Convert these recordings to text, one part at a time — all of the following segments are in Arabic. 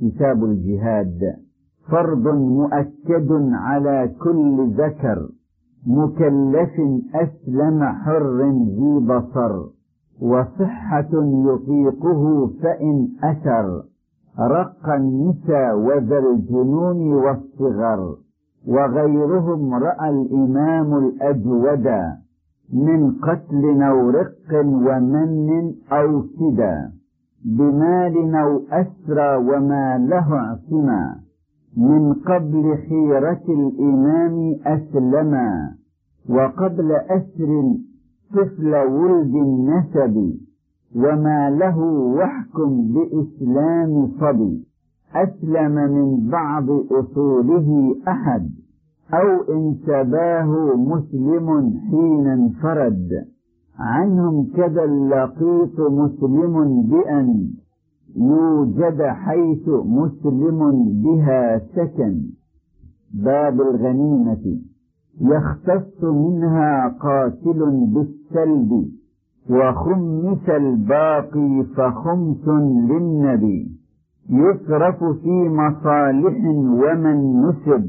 كتاب الجهاد فرض مؤكد على كل ذكر مكلف أسلم حر ذي بصر وصحة يطيقه فإن أثر رق النساء وذا الجنون والصغر وغيرهم رأى الإمام الأجودا من قتل أو رق ومن أو سدى بمال أو أسرى وما له اعصما من قبل خيرة الإمام أسلما. وقبل أسر طفل ولد النسب. وما له وحكم بإسلام صبي. أسلم من بعض أصوله أحد. أو إن سباه مسلم حين انفرد. عنهم كذا اللقيط مسلم بأن يوجد حيث مسلم بها سكن. باب الغنيمة. يختص منها قاتل بالسلب وخمس الباقي فخمس للنبي. يصرف في مصالح ومن نسب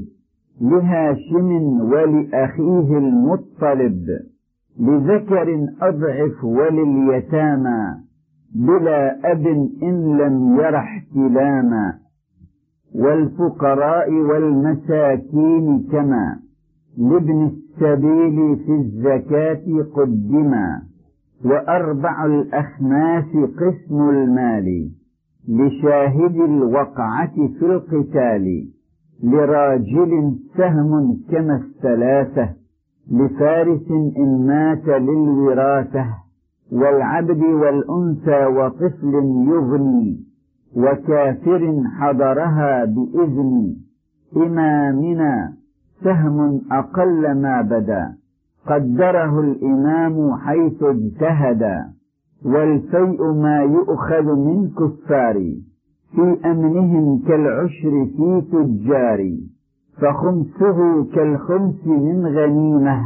لهاشم ولأخيه المطلب. لذكر أضعف ولليتامى بلا أب إن لم ير احتلاما والفقراء والمساكين كما لابن السبيل في الزكاة قدما وأربع الأخماس قسم المال لشاهد الوقعة في القتال لراجل سهم كما الثلاثة. لفارس إن مات للوراثة والعبد والأنثى وطفل يغني وكافر حضرها بإذن إمامنا سهم أقل ما بدا قدره الإمام حيث اجتهد والفيء ما يؤخذ من كفار في أمنهم كالعشر في تجار فخمسه كالخمس من غنيمة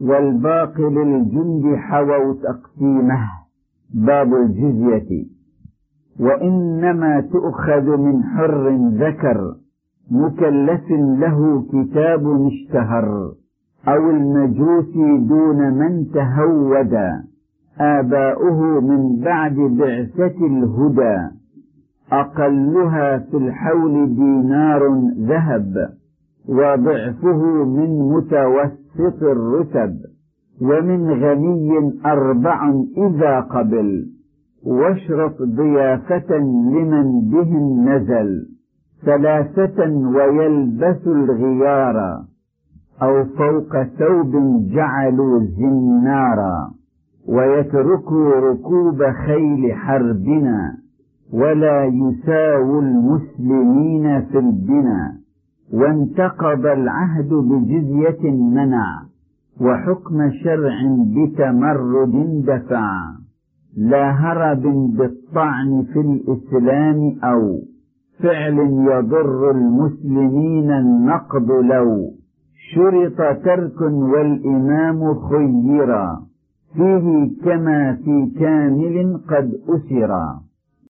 والباقي للجند حووا تقسيمة. باب الجزية. وإنما تؤخذ من حر ذكر مكلف له كتاب اشتهر. أو المجوس دون من تهودا آباؤه من بعد بعثة الهدى. أقلها في الحول دينار ذهب وضعفه من متوسط الرتب ومن غني أربع إذا قبل واشرط ضيافة لمن بهم نزل ثلاثة ويلبس الغيار أو فوق ثوب جعلوا زنارا ويتركوا ركوب خيل حربنا. ولا يساووا المسلمين في البنا وانتقض العهد بجزية منع وحكم شرع بتمرد دفع. لا هرب بالطعن في الإسلام أو فعل يضر المسلمين النقض لو شرط ترك والإمام خيرا فيه كما في كامل قد أسرا.